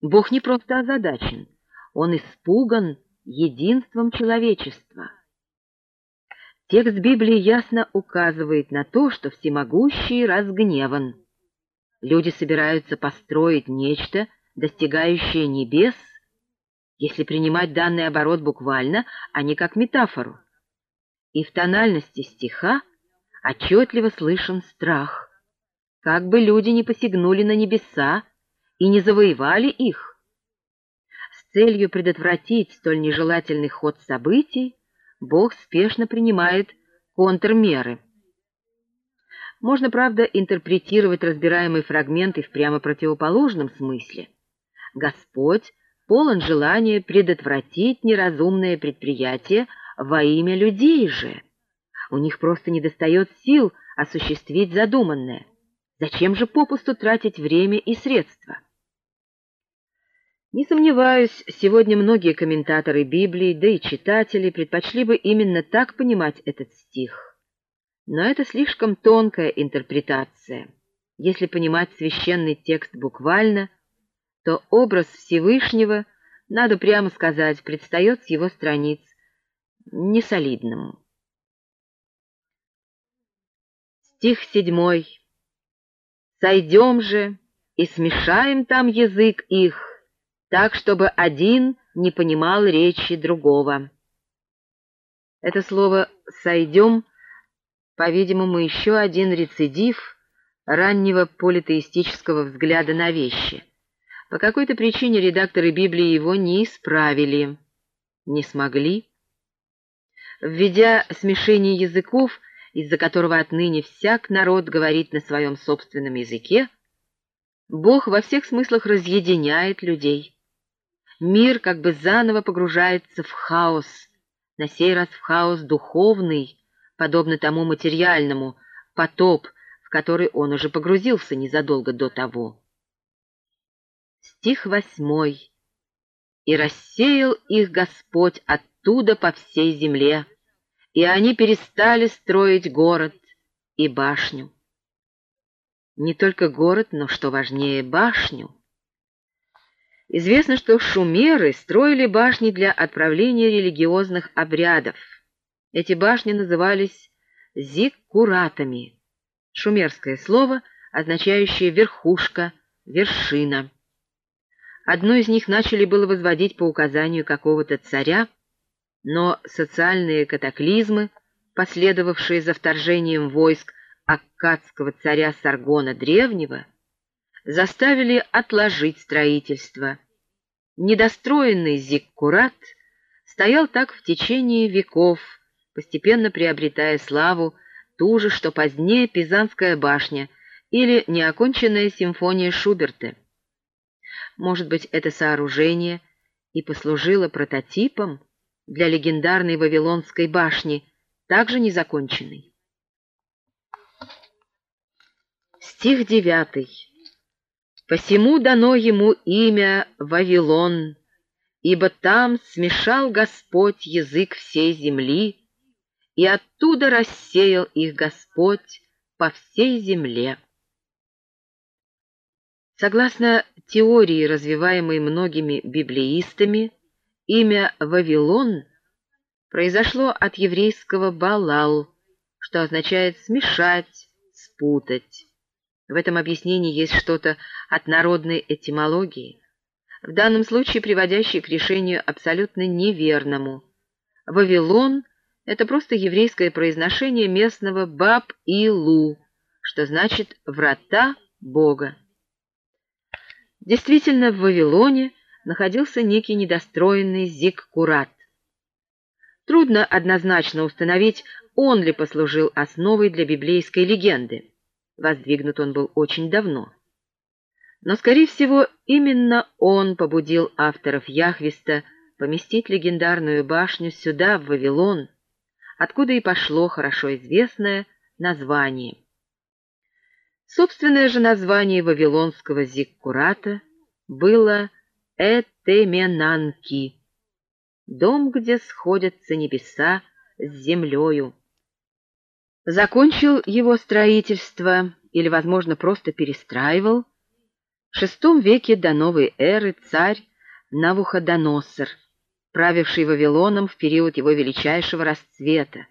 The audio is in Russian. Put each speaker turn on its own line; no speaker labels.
Бог не просто озадачен, он испуган единством человечества. Текст Библии ясно указывает на то, что всемогущий разгневан. Люди собираются построить нечто, достигающее небес, если принимать данный оборот буквально, а не как метафору. И в тональности стиха отчетливо слышен страх. Как бы люди не посягнули на небеса и не завоевали их. С целью предотвратить столь нежелательный ход событий Бог спешно принимает контрмеры. Можно, правда, интерпретировать разбираемый фрагмент и в прямо противоположном смысле. Господь полон желания предотвратить неразумное предприятие во имя людей же. У них просто недостает сил осуществить задуманное. Зачем же попусту тратить время и средства? Не сомневаюсь, сегодня многие комментаторы Библии, да и читатели предпочли бы именно так понимать этот стих. Но это слишком тонкая интерпретация. Если понимать священный текст буквально, то образ Всевышнего, надо прямо сказать, предстает с его страниц несолидным. Стих седьмой. «Сойдем же и смешаем там язык их, так, чтобы один не понимал речи другого». Это слово «сойдем» по-видимому, еще один рецидив раннего политеистического взгляда на вещи. По какой-то причине редакторы Библии его не исправили, не смогли. Введя смешение языков, из-за которого отныне всяк народ говорит на своем собственном языке, Бог во всех смыслах разъединяет людей. Мир как бы заново погружается в хаос, на сей раз в хаос духовный, подобно тому материальному, потоп, в который он уже погрузился незадолго до того. Стих восьмой. «И рассеял их Господь оттуда по всей земле, и они перестали строить город и башню». Не только город, но, что важнее, башню. Известно, что шумеры строили башни для отправления религиозных обрядов. Эти башни назывались зиккуратами, шумерское слово, означающее «верхушка», «вершина». Одну из них начали было возводить по указанию какого-то царя, но социальные катаклизмы, последовавшие за вторжением войск аккадского царя Саргона Древнего, заставили отложить строительство. Недостроенный зиккурат стоял так в течение веков, постепенно приобретая славу ту же, что позднее Пизанская башня или неоконченная симфония Шуберта. Может быть, это сооружение и послужило прототипом для легендарной Вавилонской башни, также незаконченной. Стих девятый. «Посему дано ему имя Вавилон, ибо там смешал Господь язык всей земли, и оттуда рассеял их Господь по всей земле. Согласно теории, развиваемой многими библеистами, имя Вавилон произошло от еврейского «балал», что означает «смешать», «спутать». В этом объяснении есть что-то от народной этимологии, в данном случае приводящей к решению абсолютно неверному. Вавилон это просто еврейское произношение местного Баб-Илу, что значит «врата Бога». Действительно, в Вавилоне находился некий недостроенный Зиккурат. Трудно однозначно установить, он ли послужил основой для библейской легенды. Воздвигнут он был очень давно. Но, скорее всего, именно он побудил авторов Яхвиста поместить легендарную башню сюда, в Вавилон, откуда и пошло хорошо известное название. Собственное же название вавилонского зиккурата было Этеменанки, дом, где сходятся небеса с землею. Закончил его строительство, или, возможно, просто перестраивал, В VI веке до новой эры царь Навуходоносор, правивший Вавилоном в период его величайшего расцвета,